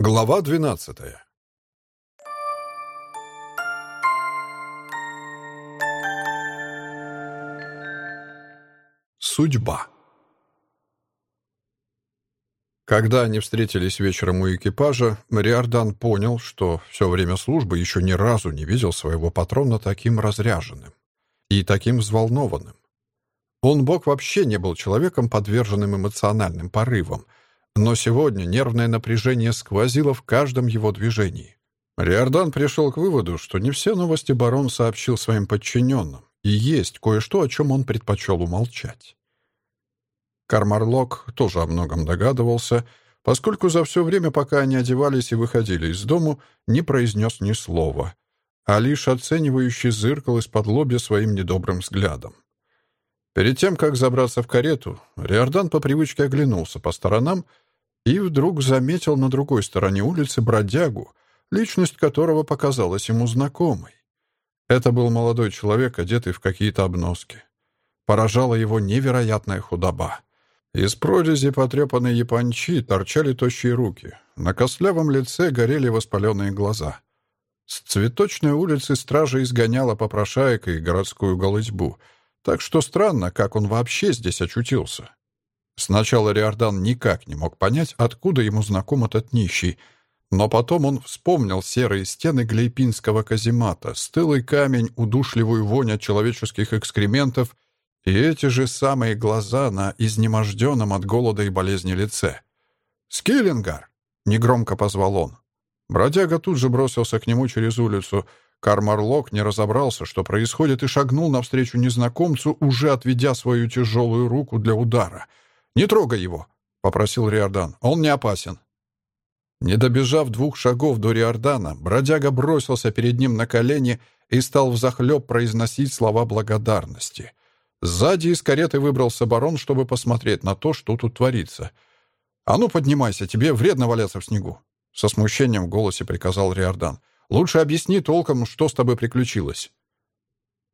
Глава двенадцатая. Судьба. Когда они встретились вечером у экипажа, Риордан понял, что все время службы еще ни разу не видел своего патрона таким разряженным и таким взволнованным. Он, Бог, вообще не был человеком, подверженным эмоциональным порывам, но сегодня нервное напряжение сквозило в каждом его движении. Риордан пришел к выводу, что не все новости барон сообщил своим подчиненным, и есть кое-что, о чем он предпочел умолчать. Кармарлок тоже о многом догадывался, поскольку за все время, пока они одевались и выходили из дому, не произнес ни слова, а лишь оценивающий зыркал из-под лобья своим недобрым взглядом. Перед тем, как забраться в карету, Риордан по привычке оглянулся по сторонам и вдруг заметил на другой стороне улицы бродягу, личность которого показалась ему знакомой. Это был молодой человек, одетый в какие-то обноски. Поражала его невероятная худоба. Из прорези потрепанной япончи торчали тощие руки. На костлявом лице горели воспаленные глаза. С цветочной улицы стража изгоняла попрошаек и городскую голытьбу, так что странно, как он вообще здесь очутился. Сначала Риордан никак не мог понять, откуда ему знаком этот нищий, но потом он вспомнил серые стены глейпинского каземата, стылый камень, удушливую вонь от человеческих экскрементов — и эти же самые глаза на изнеможденном от голода и болезни лице. «Скиллингар!» — негромко позвал он. Бродяга тут же бросился к нему через улицу. Кармарлок не разобрался, что происходит, и шагнул навстречу незнакомцу, уже отведя свою тяжелую руку для удара. «Не трогай его!» — попросил Риордан. «Он не опасен». Не добежав двух шагов до Риордана, бродяга бросился перед ним на колени и стал взахлеб произносить слова благодарности. Сзади из кареты выбрался барон, чтобы посмотреть на то, что тут творится. «А ну, поднимайся, тебе вредно валяться в снегу!» Со смущением в голосе приказал Риордан. «Лучше объясни толком, что с тобой приключилось».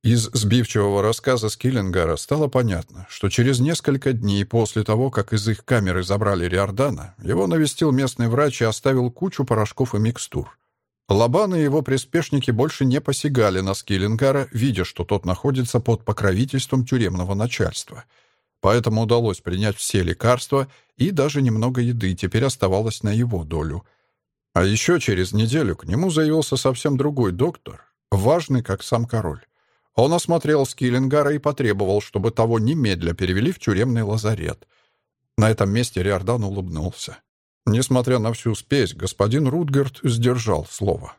Из сбивчивого рассказа Скиллингара стало понятно, что через несколько дней после того, как из их камеры забрали Риордана, его навестил местный врач и оставил кучу порошков и микстур. Лобан и его приспешники больше не посягали на Скиллингара, видя, что тот находится под покровительством тюремного начальства. Поэтому удалось принять все лекарства, и даже немного еды теперь оставалось на его долю. А еще через неделю к нему заявился совсем другой доктор, важный, как сам король. Он осмотрел Скиллингара и потребовал, чтобы того немедля перевели в тюремный лазарет. На этом месте Риордан улыбнулся. Несмотря на всю спесь, господин Рутгард сдержал слово.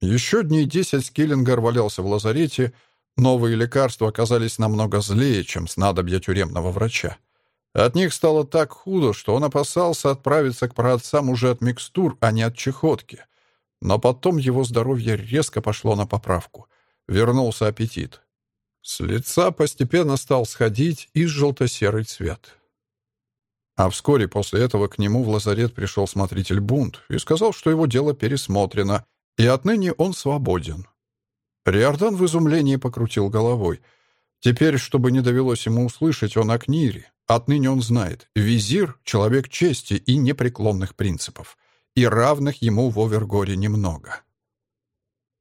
Еще дней десять Скиллингер валялся в лазарете, новые лекарства оказались намного злее, чем снадобья тюремного врача. От них стало так худо, что он опасался отправиться к праотцам уже от микстур, а не от чехотки. Но потом его здоровье резко пошло на поправку. Вернулся аппетит. С лица постепенно стал сходить и желто-серый цвет. А вскоре после этого к нему в лазарет пришел смотритель Бунт и сказал, что его дело пересмотрено, и отныне он свободен. Риордан в изумлении покрутил головой. Теперь, чтобы не довелось ему услышать, он о Книре. Отныне он знает, визир — человек чести и непреклонных принципов, и равных ему в Овергоре немного.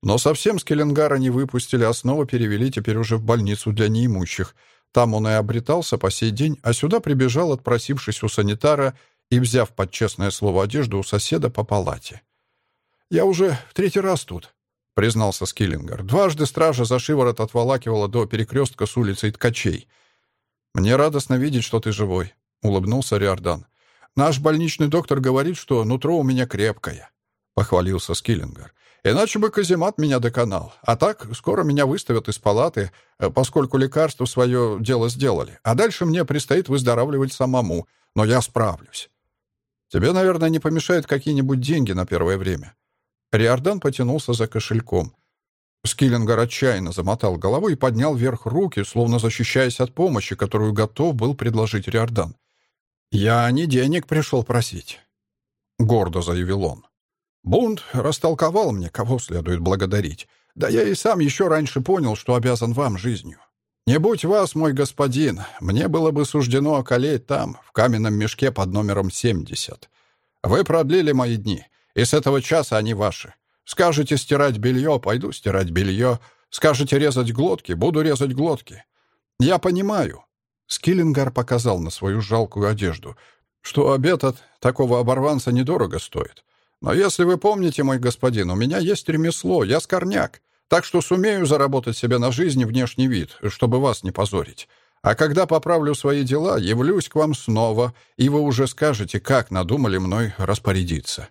Но совсем Скеллингара не выпустили, а снова перевели теперь уже в больницу для неимущих — там он и обретался по сей день, а сюда прибежал, отпросившись у санитара и взяв под честное слово одежду у соседа по палате. «Я уже третий раз тут», — признался Скиллингер. «Дважды стража за шиворот отволакивала до перекрестка с улицей Ткачей. Мне радостно видеть, что ты живой», — улыбнулся Риордан. «Наш больничный доктор говорит, что нутро у меня крепкое», — похвалился Скиллингер. Иначе бы каземат меня доконал. А так, скоро меня выставят из палаты, э, поскольку лекарства свое дело сделали. А дальше мне предстоит выздоравливать самому. Но я справлюсь. Тебе, наверное, не помешают какие-нибудь деньги на первое время. Риордан потянулся за кошельком. Скиллингер отчаянно замотал головой и поднял вверх руки, словно защищаясь от помощи, которую готов был предложить Риордан. «Я не денег пришел просить», — гордо заявил он. Бунт растолковал мне, кого следует благодарить. Да я и сам еще раньше понял, что обязан вам жизнью. Не будь вас, мой господин, мне было бы суждено околеть там, в каменном мешке под номером 70. Вы продлили мои дни, и с этого часа они ваши. Скажете стирать белье, пойду стирать белье. Скажете резать глотки, буду резать глотки. Я понимаю». Скиллингар показал на свою жалкую одежду, что обед от такого оборванца недорого стоит. Но если вы помните, мой господин, у меня есть ремесло, я скорняк, так что сумею заработать себе на жизнь внешний вид, чтобы вас не позорить. А когда поправлю свои дела, явлюсь к вам снова, и вы уже скажете, как надумали мной распорядиться».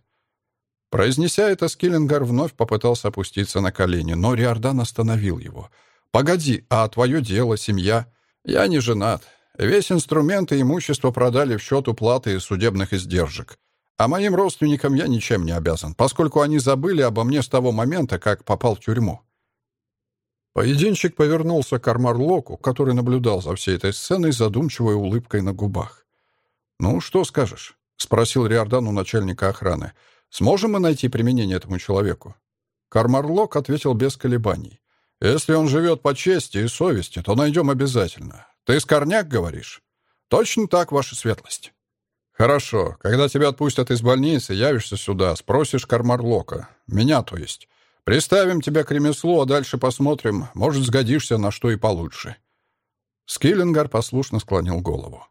Произнеся это, Скиллингар вновь попытался опуститься на колени, но Риордан остановил его. «Погоди, а твое дело, семья?» «Я не женат. Весь инструмент и имущество продали в счет уплаты судебных издержек. А моим родственникам я ничем не обязан, поскольку они забыли обо мне с того момента, как попал в тюрьму. Поединщик повернулся к Армарлоку, который наблюдал за всей этой сценой задумчивой улыбкой на губах. «Ну, что скажешь?» — спросил Риордан у начальника охраны. «Сможем мы найти применение этому человеку?» Кармарлок ответил без колебаний. «Если он живет по чести и совести, то найдем обязательно. Ты скорняк, говоришь?» «Точно так, ваша светлость». «Хорошо. Когда тебя отпустят из больницы, явишься сюда, спросишь Кармарлока. Меня, то есть. Приставим тебя к ремеслу, а дальше посмотрим. Может, сгодишься на что и получше». Скиллингар послушно склонил голову.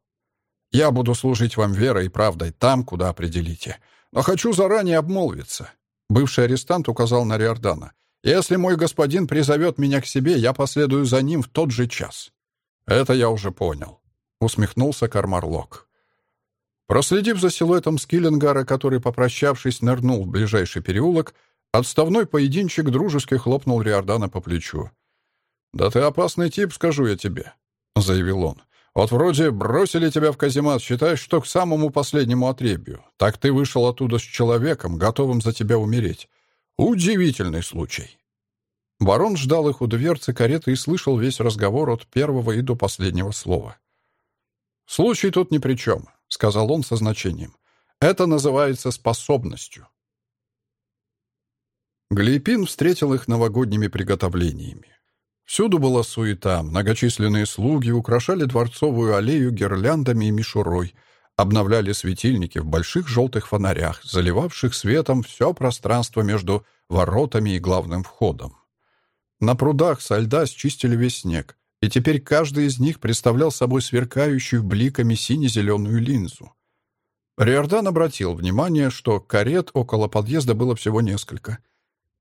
«Я буду служить вам верой и правдой там, куда определите. Но хочу заранее обмолвиться». Бывший арестант указал на Риордана. «Если мой господин призовет меня к себе, я последую за ним в тот же час». «Это я уже понял», — усмехнулся Кармарлок. Проследив за силуэтом Скиллингара, который, попрощавшись, нырнул в ближайший переулок, Отставной поединчик дружески хлопнул Риордана по плечу. «Да ты опасный тип, скажу я тебе», — заявил он. «Вот вроде бросили тебя в каземат, считаешь, что к самому последнему отребью. Так ты вышел оттуда с человеком, готовым за тебя умереть. Удивительный случай». Барон ждал их у дверцы кареты и слышал весь разговор от первого и до последнего слова. «Случай тут ни при чем», — сказал он со значением. «Это называется способностью». Глейпин встретил их новогодними приготовлениями. Всюду была суета, многочисленные слуги украшали дворцовую аллею гирляндами и мишурой, обновляли светильники в больших желтых фонарях, заливавших светом все пространство между воротами и главным входом. На прудах со льда счистили весь снег, и теперь каждый из них представлял собой сверкающую бликами сине-зеленую линзу. Риордан обратил внимание, что карет около подъезда было всего несколько —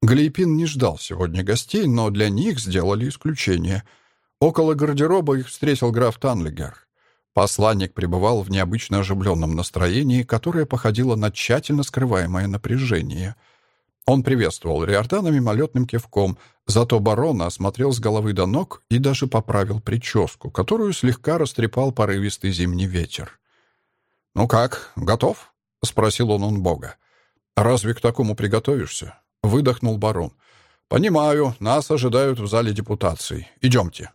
Глейпин не ждал сегодня гостей, но для них сделали исключение. Около гардероба их встретил граф Танлигер. Посланник пребывал в необычно оживленном настроении, которое походило на тщательно скрываемое напряжение. Он приветствовал Риордана мимолетным кивком, зато барона осмотрел с головы до ног и даже поправил прическу, которую слегка растрепал порывистый зимний ветер. «Ну как, готов?» — спросил он он бога. «Разве к такому приготовишься? Выдохнул барон. «Понимаю, нас ожидают в зале депутаций. Идемте».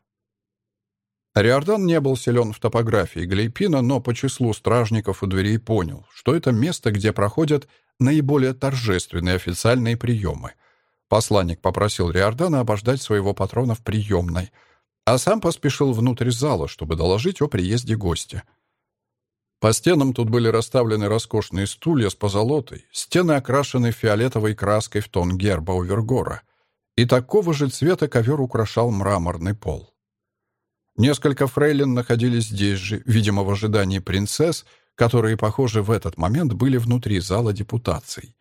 Риордан не был силен в топографии Глейпина, но по числу стражников у дверей понял, что это место, где проходят наиболее торжественные официальные приемы. Посланник попросил Риордана обождать своего патрона в приемной, а сам поспешил внутрь зала, чтобы доложить о приезде гостя. По стенам тут были расставлены роскошные стулья с позолотой, стены окрашены фиолетовой краской в тон герба Овергора, и такого же цвета ковер украшал мраморный пол. Несколько фрейлин находились здесь же, видимо, в ожидании принцесс, которые, похоже, в этот момент были внутри зала депутаций.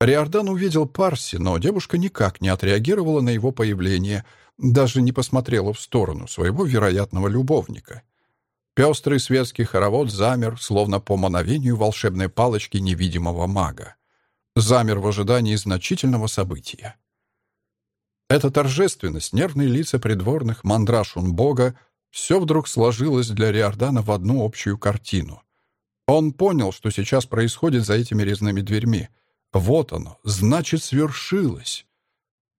Риордан увидел Парси, но девушка никак не отреагировала на его появление, даже не посмотрела в сторону своего вероятного любовника. Пестрый светский хоровод замер, словно по мановению волшебной палочки невидимого мага. Замер в ожидании значительного события. Эта торжественность, нервные лица придворных, мандраж бога — все вдруг сложилось для Риордана в одну общую картину. Он понял, что сейчас происходит за этими резными дверьми. Вот оно, значит, свершилось.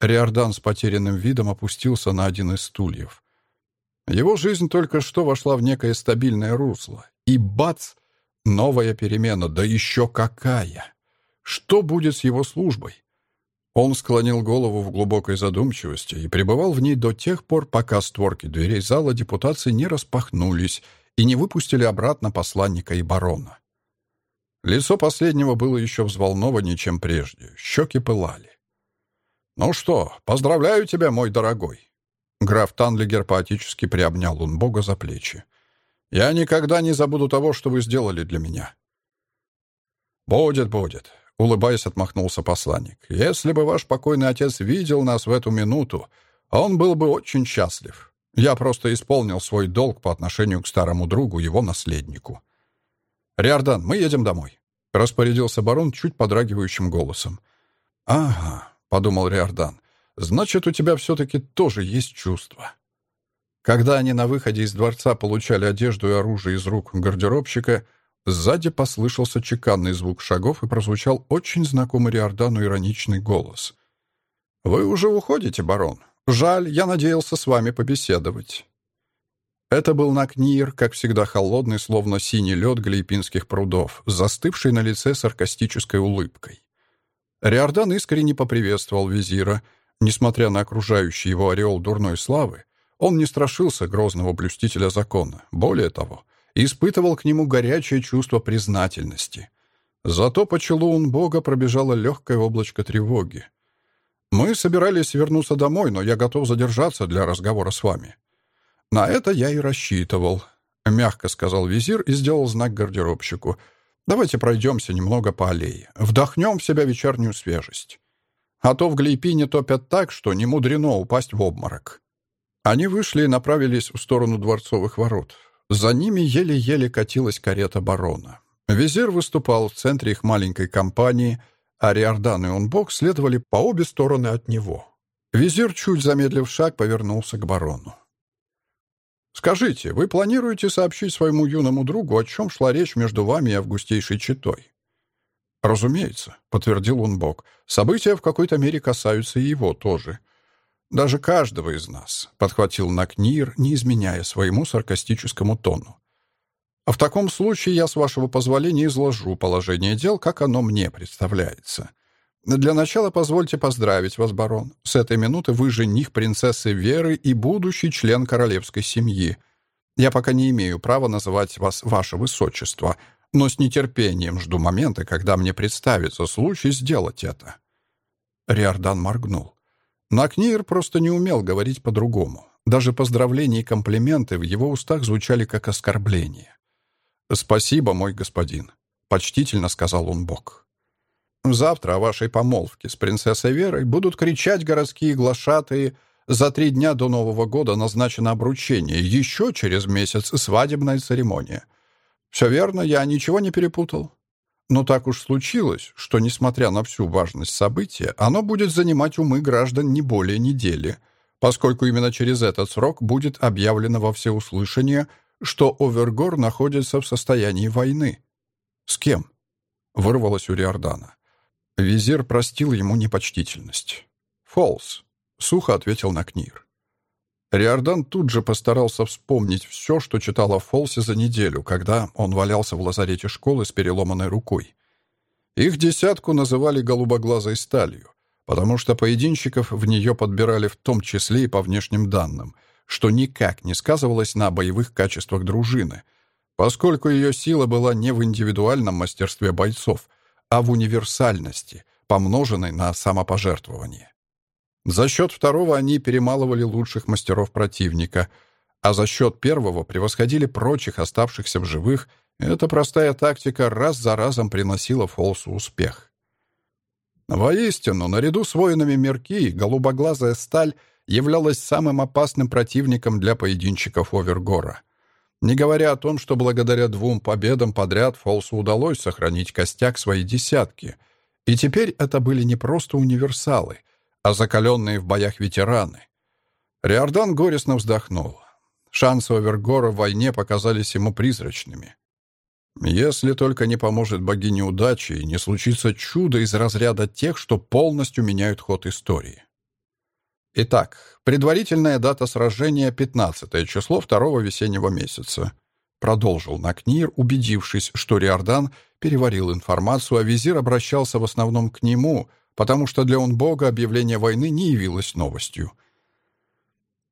Риордан с потерянным видом опустился на один из стульев. Его жизнь только что вошла в некое стабильное русло. И бац! Новая перемена, да еще какая! Что будет с его службой? Он склонил голову в глубокой задумчивости и пребывал в ней до тех пор, пока створки дверей зала депутации не распахнулись и не выпустили обратно посланника и барона. Лицо последнего было еще взволнованнее, чем прежде. Щеки пылали. «Ну что, поздравляю тебя, мой дорогой!» Граф Танлигер поотически приобнял Бога за плечи. «Я никогда не забуду того, что вы сделали для меня». «Будет, будет», — улыбаясь, отмахнулся посланник. «Если бы ваш покойный отец видел нас в эту минуту, он был бы очень счастлив. Я просто исполнил свой долг по отношению к старому другу, его наследнику». «Риордан, мы едем домой», — распорядился барон чуть подрагивающим голосом. «Ага», — подумал Риордан, — «значит, у тебя все-таки тоже есть чувства». Когда они на выходе из дворца получали одежду и оружие из рук гардеробщика, сзади послышался чеканный звук шагов и прозвучал очень знакомый Риордану ироничный голос. «Вы уже уходите, барон? Жаль, я надеялся с вами побеседовать». Это был Накнир, как всегда холодный, словно синий лед глейпинских прудов, застывший на лице саркастической улыбкой. Риордан искренне поприветствовал визира. Несмотря на окружающий его ореол дурной славы, он не страшился грозного блюстителя закона. Более того, испытывал к нему горячее чувство признательности. Зато по челу бога пробежало легкое облачко тревоги. «Мы собирались вернуться домой, но я готов задержаться для разговора с вами». «На это я и рассчитывал», — мягко сказал визир и сделал знак гардеробщику. «Давайте пройдемся немного по аллее. Вдохнем в себя вечернюю свежесть. А то в Глейпине топят так, что не мудрено упасть в обморок». Они вышли и направились в сторону дворцовых ворот. За ними еле-еле катилась карета барона. Визир выступал в центре их маленькой компании, а Риордан и Унбок следовали по обе стороны от него. Визир, чуть замедлив шаг, повернулся к барону. «Скажите, вы планируете сообщить своему юному другу, о чем шла речь между вами и августейшей читой?» «Разумеется», — подтвердил Унбок. «События в какой-то мере касаются и его тоже. Даже каждого из нас», — подхватил Накнир, не изменяя своему саркастическому тону. «В таком случае я, с вашего позволения, изложу положение дел, как оно мне представляется. Для начала позвольте поздравить вас, барон. С этой минуты вы жених принцессы Веры и будущий член королевской семьи. Я пока не имею права называть вас ваше высочество, но с нетерпением жду момента, когда мне представится случай сделать это». Риордан моргнул. Накнир просто не умел говорить по-другому. Даже поздравления и комплименты в его устах звучали как оскорбление. «Спасибо, мой господин», — почтительно сказал он Бог. «Завтра о вашей помолвке с принцессой Верой будут кричать городские глашатые. За три дня до Нового года назначено обручение, еще через месяц свадебная церемония. Все верно, я ничего не перепутал?» Но так уж случилось, что, несмотря на всю важность события, оно будет занимать умы граждан не более недели, поскольку именно через этот срок будет объявлено во всеуслышание, что Овергор находится в состоянии войны. «С кем?» — вырвалось у Риордана. Визир простил ему непочтительность. «Фолс», — сухо ответил Накнир. Риордан тут же постарался вспомнить все, что читал о Фолсе за неделю, когда он валялся в лазарете школы с переломанной рукой. Их десятку называли «голубоглазой сталью», потому что поединщиков в нее подбирали в том числе и по внешним данным, что никак не сказывалось на боевых качествах дружины, поскольку ее сила была не в индивидуальном мастерстве бойцов, а в универсальности, помноженной на самопожертвование. За счет второго они перемалывали лучших мастеров противника, а за счет первого превосходили прочих оставшихся в живых. Эта простая тактика раз за разом приносила Фолсу успех. Воистину, наряду с воинами Мерки, голубоглазая сталь являлась самым опасным противником для поединчиков Овергора. Не говоря о том, что благодаря двум победам подряд Фолсу удалось сохранить костяк своей десятки. И теперь это были не просто универсалы — а закаленные в боях ветераны. Риордан горестно вздохнул. Шансы Овергора в войне показались ему призрачными. Если только не поможет богине удачи и не случится чудо из разряда тех, что полностью меняют ход истории. Итак, предварительная дата сражения — 15 число второго весеннего месяца. Продолжил Накнир, убедившись, что Риордан переварил информацию, а визир обращался в основном к нему, потому что для Унбога объявление войны не явилось новостью.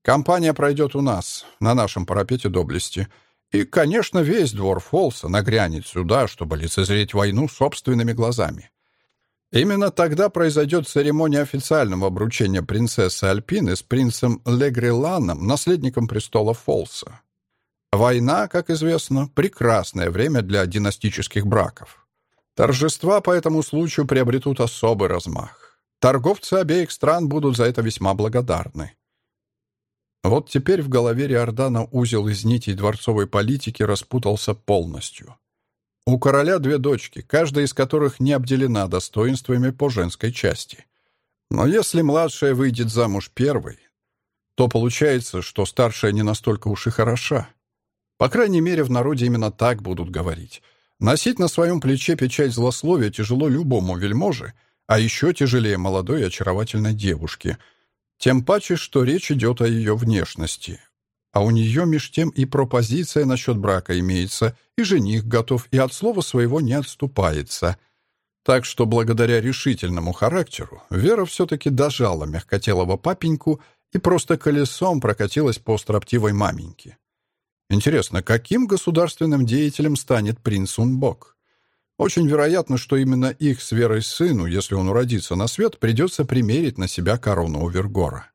Компания пройдет у нас, на нашем парапете доблести, И, конечно, весь двор Фолса нагрянет сюда, чтобы лицезреть войну собственными глазами. Именно тогда произойдет церемония официального обручения принцессы Альпины с принцем Легриланом, наследником престола Фолса. Война, как известно, прекрасное время для династических браков. Торжества по этому случаю приобретут особый размах. Торговцы обеих стран будут за это весьма благодарны. Вот теперь в голове Риордана узел из нитей дворцовой политики распутался полностью. У короля две дочки, каждая из которых не обделена достоинствами по женской части. Но если младшая выйдет замуж первой, то получается, что старшая не настолько уж и хороша. По крайней мере, в народе именно так будут говорить. Носить на своем плече печать злословия тяжело любому вельможе, а еще тяжелее молодой и очаровательной девушке. Тем паче, что речь идет о ее внешности, а у нее меж тем и пропозиция насчет брака имеется, и жених готов, и от слова своего не отступается. Так что благодаря решительному характеру Вера все-таки дожала мягкотелого папеньку и просто колесом прокатилась по строптивой маменьке. Интересно, каким государственным деятелем станет принц Унбок? Очень вероятно, что именно их с Верой сыну, если он уродится на свет, придется примерить на себя корону Овергора.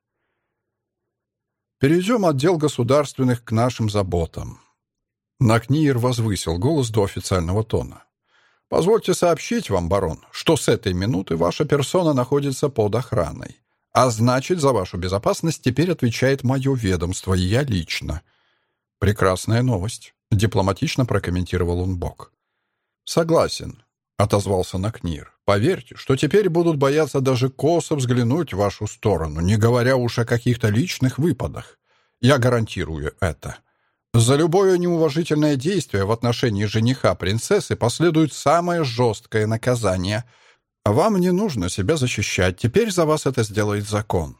Перейдем от дел государственных к нашим заботам. Накниер возвысил голос до официального тона. «Позвольте сообщить вам, барон, что с этой минуты ваша персона находится под охраной. А значит, за вашу безопасность теперь отвечает мое ведомство, и я лично». «Прекрасная новость», — дипломатично прокомментировал он Бог. «Согласен», — отозвался Накнир. «Поверьте, что теперь будут бояться даже косо взглянуть в вашу сторону, не говоря уж о каких-то личных выпадах. Я гарантирую это. За любое неуважительное действие в отношении жениха принцессы последует самое жесткое наказание. Вам не нужно себя защищать, теперь за вас это сделает закон».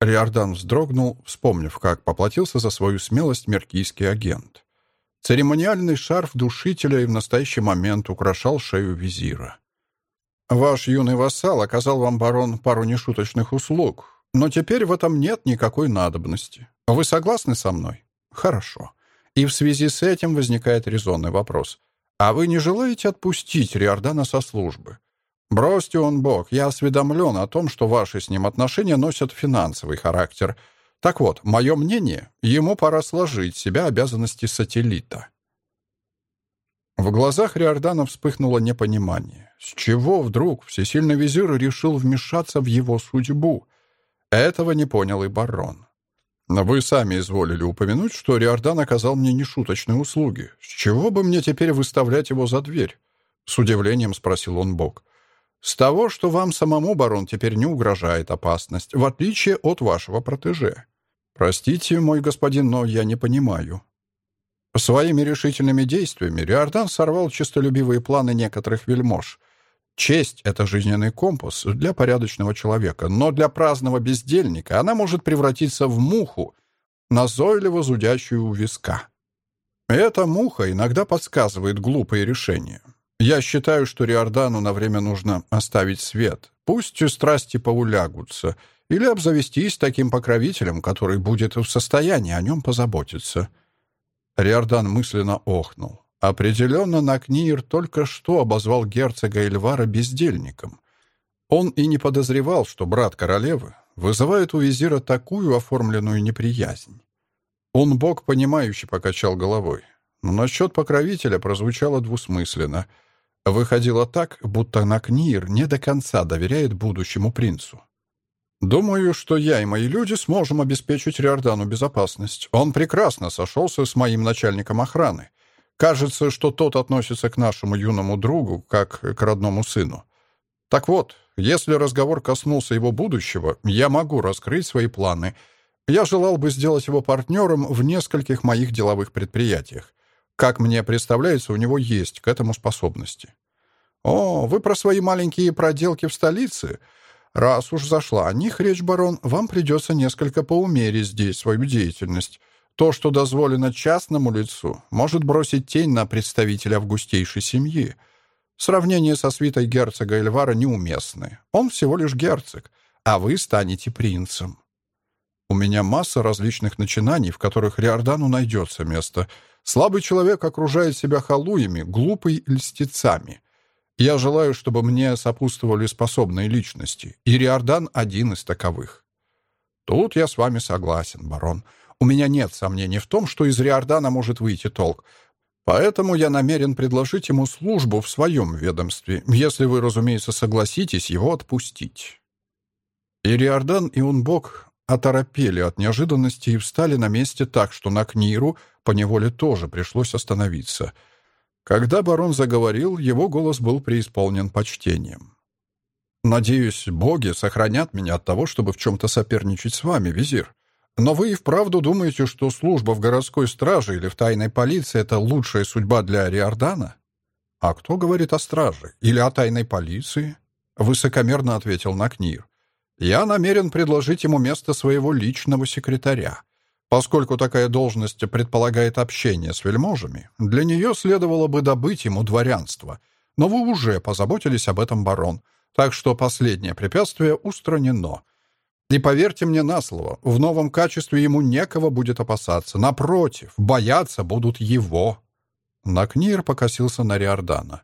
Риордан вздрогнул, вспомнив, как поплатился за свою смелость меркийский агент. Церемониальный шарф душителя и в настоящий момент украшал шею визира. «Ваш юный вассал оказал вам, барон, пару нешуточных услуг, но теперь в этом нет никакой надобности. Вы согласны со мной? Хорошо. И в связи с этим возникает резонный вопрос. А вы не желаете отпустить Риордана со службы? Бросьте он бог, я осведомлен о том, что ваши с ним отношения носят финансовый характер — так вот, мое мнение, ему пора сложить себя обязанности сателлита. В глазах Риордана вспыхнуло непонимание. С чего вдруг всесильный визир решил вмешаться в его судьбу? Этого не понял и барон. Вы сами изволили упомянуть, что Риордан оказал мне нешуточные услуги. С чего бы мне теперь выставлять его за дверь? С удивлением спросил он Бог. С того, что вам самому, барон, теперь не угрожает опасность, в отличие от вашего протеже. «Простите, мой господин, но я не понимаю». Своими решительными действиями Риордан сорвал честолюбивые планы некоторых вельмож. Честь — это жизненный компас для порядочного человека, но для праздного бездельника она может превратиться в муху, назойливо зудящую у виска. Эта муха иногда подсказывает глупые решения. Я считаю, что Риордану на время нужно оставить свет. Пусть страсти поулягутся — или обзавестись таким покровителем, который будет в состоянии о нем позаботиться. Риордан мысленно охнул. Определенно, Накнир только что обозвал герцога Эльвара бездельником. Он и не подозревал, что брат королевы вызывает у визира такую оформленную неприязнь. Он бог понимающе покачал головой. Но насчет покровителя прозвучало двусмысленно. Выходило так, будто Накнир не до конца доверяет будущему принцу. Думаю, что я и мои люди сможем обеспечить Риордану безопасность. Он прекрасно сошелся с моим начальником охраны. Кажется, что тот относится к нашему юному другу, как к родному сыну. Так вот, если разговор коснулся его будущего, я могу раскрыть свои планы. Я желал бы сделать его партнером в нескольких моих деловых предприятиях. Как мне представляется, у него есть к этому способности. О, вы про свои маленькие проделки в столице — Раз уж зашла о них речь, барон, вам придется несколько поумерить здесь свою деятельность. То, что дозволено частному лицу, может бросить тень на представителя августейшей семьи. Сравнение со свитой герцога Эльвара неуместны. Он всего лишь герцог, а вы станете принцем. У меня масса различных начинаний, в которых Риордану найдется место. Слабый человек окружает себя халуями, глупый — льстецами. Я желаю, чтобы мне сопутствовали способные личности, и Риордан — один из таковых. Тут я с вами согласен, барон. У меня нет сомнений в том, что из Риордана может выйти толк. Поэтому я намерен предложить ему службу в своем ведомстве, если вы, разумеется, согласитесь его отпустить». И Риордан и Унбок оторопели от неожиданности и встали на месте так, что на Книру поневоле тоже пришлось остановиться. Когда барон заговорил, его голос был преисполнен почтением. «Надеюсь, боги сохранят меня от того, чтобы в чем-то соперничать с вами, визир. Но вы и вправду думаете, что служба в городской страже или в тайной полиции — это лучшая судьба для Риордана? А кто говорит о страже? Или о тайной полиции? Высокомерно ответил Накнир. Я намерен предложить ему место своего личного секретаря. Поскольку такая должность предполагает общение с вельможами, для нее следовало бы добыть ему дворянство. Но вы уже позаботились об этом, барон, так что последнее препятствие устранено. И поверьте мне на слово, в новом качестве ему некого будет опасаться. Напротив, бояться будут его. Накнир покосился на Риордана.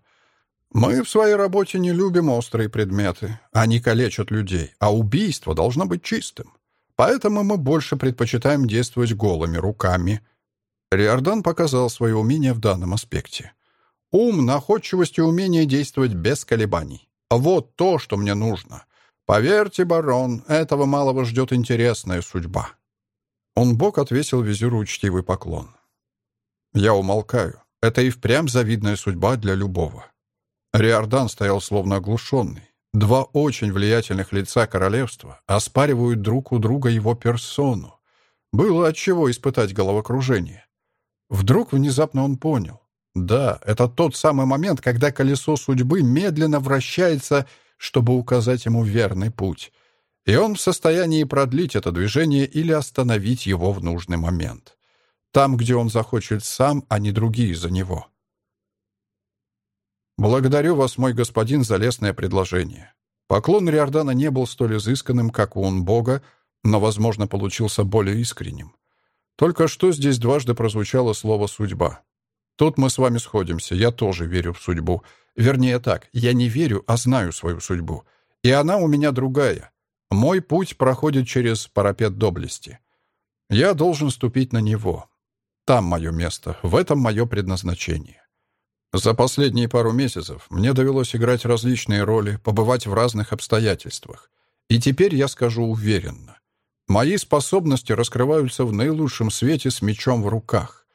«Мы в своей работе не любим острые предметы. Они калечат людей, а убийство должно быть чистым. Поэтому мы больше предпочитаем действовать голыми руками». Риордан показал свое умение в данном аспекте. «Ум, находчивость и умение действовать без колебаний. Вот то, что мне нужно. «Поверьте, барон, этого малого ждет интересная судьба». Он бок отвесил визиру учтивый поклон. «Я умолкаю. Это и впрямь завидная судьба для любого». Риордан стоял словно оглушенный. Два очень влиятельных лица королевства оспаривают друг у друга его персону. Было от чего испытать головокружение. Вдруг внезапно он понял. Да, это тот самый момент, когда колесо судьбы медленно вращается чтобы указать ему верный путь, и он в состоянии продлить это движение или остановить его в нужный момент. Там, где он захочет сам, а не другие за него. «Благодарю вас, мой господин, за лестное предложение». Поклон Риордана не был столь изысканным, как у он Бога, но, возможно, получился более искренним. Только что здесь дважды прозвучало слово «судьба». Тут мы с вами сходимся, я тоже верю в судьбу, Вернее так, я не верю, а знаю свою судьбу. И она у меня другая. Мой путь проходит через парапет доблести. Я должен ступить на него. Там мое место, в этом мое предназначение. За последние пару месяцев мне довелось играть различные роли, побывать в разных обстоятельствах. И теперь я скажу уверенно. Мои способности раскрываются в наилучшем свете с мечом в руках.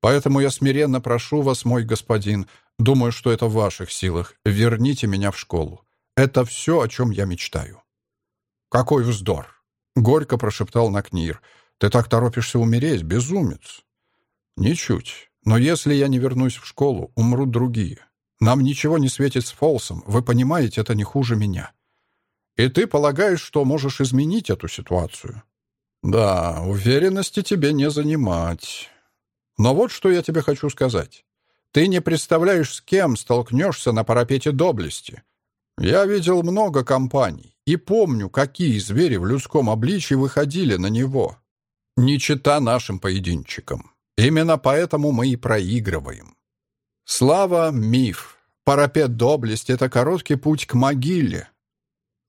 Поэтому я смиренно прошу вас, мой господин, Думаю, что это в ваших силах. Верните меня в школу. Это все, о чем я мечтаю». «Какой вздор!» — горько прошептал Накнир. «Ты так торопишься умереть, безумец!» «Ничуть. Но если я не вернусь в школу, умрут другие. Нам ничего не светит с Фолсом. Вы понимаете, это не хуже меня. И ты полагаешь, что можешь изменить эту ситуацию?» «Да, уверенности тебе не занимать. Но вот что я тебе хочу сказать. Ты не представляешь, с кем столкнешься на парапете доблести. Я видел много компаний и помню, какие звери в людском обличии выходили на него. Не чита нашим поединчикам. Именно поэтому мы и проигрываем. Слава — миф. Парапет доблести — это короткий путь к могиле.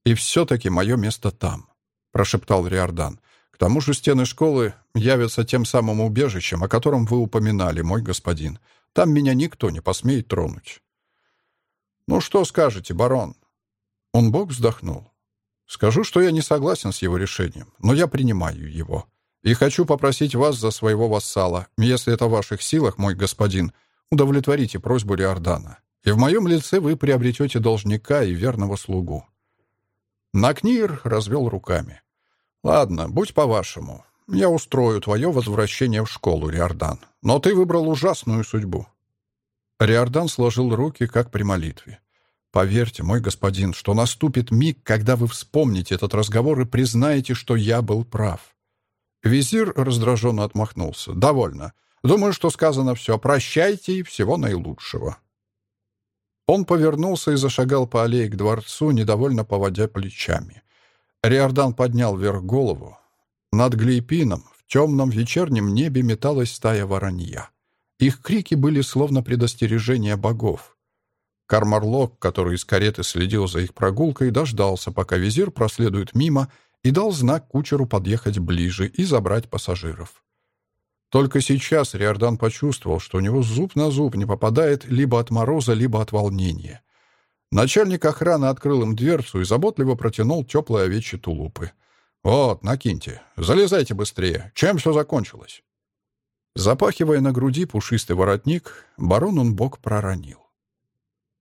И все-таки мое место там, — прошептал Риордан. К тому же стены школы явятся тем самым убежищем, о котором вы упоминали, мой господин. Там меня никто не посмеет тронуть. «Ну что скажете, барон?» Он бог вздохнул. «Скажу, что я не согласен с его решением, но я принимаю его. И хочу попросить вас за своего вассала, если это в ваших силах, мой господин, удовлетворите просьбу Риордана, и в моем лице вы приобретете должника и верного слугу». Накнир развел руками. «Ладно, будь по-вашему. Я устрою твое возвращение в школу, Риордан. Но ты выбрал ужасную судьбу». Риордан сложил руки, как при молитве. «Поверьте, мой господин, что наступит миг, когда вы вспомните этот разговор и признаете, что я был прав». Визир раздраженно отмахнулся. «Довольно. Думаю, что сказано все. Прощайте и всего наилучшего». Он повернулся и зашагал по аллее к дворцу, недовольно поводя плечами. Риордан поднял вверх голову. Над Глейпином в темном вечернем небе металась стая воронья. Их крики были словно предостережение богов. Кармарлок, который из кареты следил за их прогулкой, дождался, пока визир проследует мимо, и дал знак кучеру подъехать ближе и забрать пассажиров. Только сейчас Риордан почувствовал, что у него зуб на зуб не попадает либо от мороза, либо от волнения. Начальник охраны открыл им дверцу и заботливо протянул теплые овечьи тулупы. «Вот, накиньте. Залезайте быстрее. Чем все закончилось?» Запахивая на груди пушистый воротник, барон он бок проронил.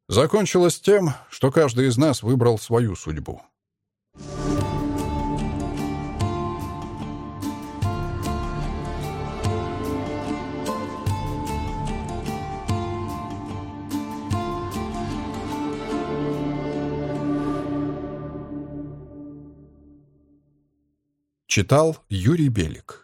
Закончилось тем, что каждый из нас выбрал свою судьбу. Читал Юрий Белик